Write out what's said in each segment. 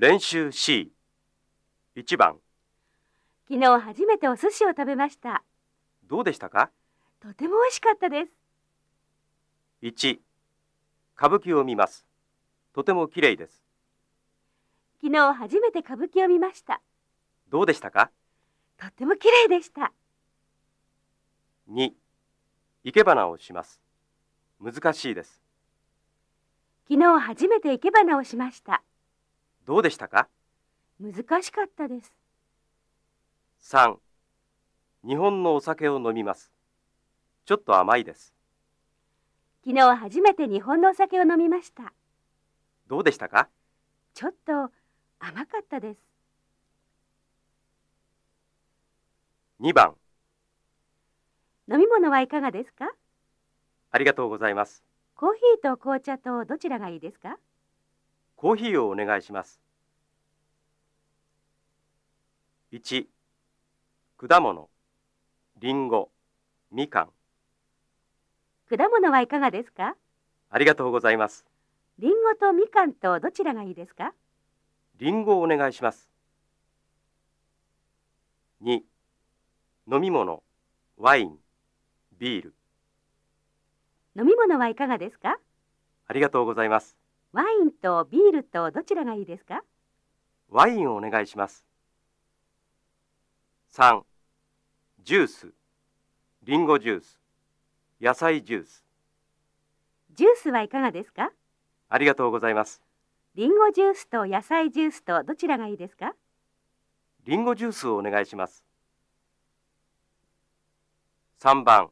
練習 C 1番昨日初めてお寿司を食べました。どうでしたか？とても美味しかったです。1歌舞伎を見ますとても綺麗です昨日初めて歌舞伎を見ました。どうでしたか？とっても綺麗でした。2生け花をします難しいです昨日初めて生け花をしました。どうでしたか？難しかったです。3日本のお酒を飲みます。ちょっと甘いです。昨日初めて日本のお酒を飲みました。どうでしたか？ちょっと甘かったです。2番。飲み物はいかがですか？ありがとうございます。コーヒーと紅茶とどちらがいいですか？コーヒーをお願いします1果物。りんご。みかん。果物はいかがですか？ありがとうございます。りんごとみかんとどちらがいいですか？りんごをお願いします。2飲み物。ワイン。ビール。飲み物はいかがですか？ありがとうございます。ワインとビールとどちらがいいですか？ワインをお願いします3ジュースりんごジュース野菜ジュース。ジュースはいかがですか？ありがとうございます。りんごジュースと野菜ジュースとどちらがいいですか？りんごジュースをお願いします。3番。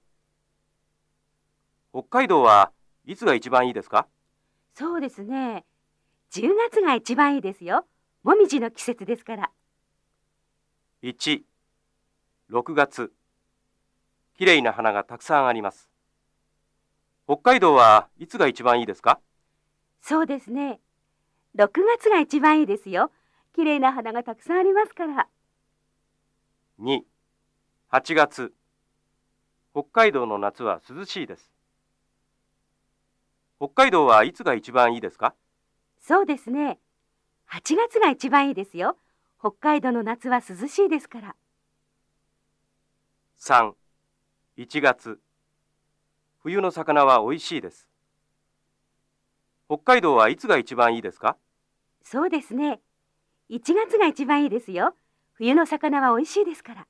北海道はいつが一番いいですか？そうですね。10月が一番いいですよ。もみじの季節ですから。1 6月。きれいな花がたくさんあります。北海道はいつが一番いいですか？そうですね。6月が一番いいですよ。綺麗な花がたくさんありますから。2 8月。北海道の夏は涼しいです。北海道はいつが一番いいですか？そうですね。8月が一番いいですよ。北海道の夏は涼しいですから3 1月。冬の魚は美味しいです。北海道はいつが一番いいですか？そうですね。1月が一番いいですよ。冬の魚は美味しいですから。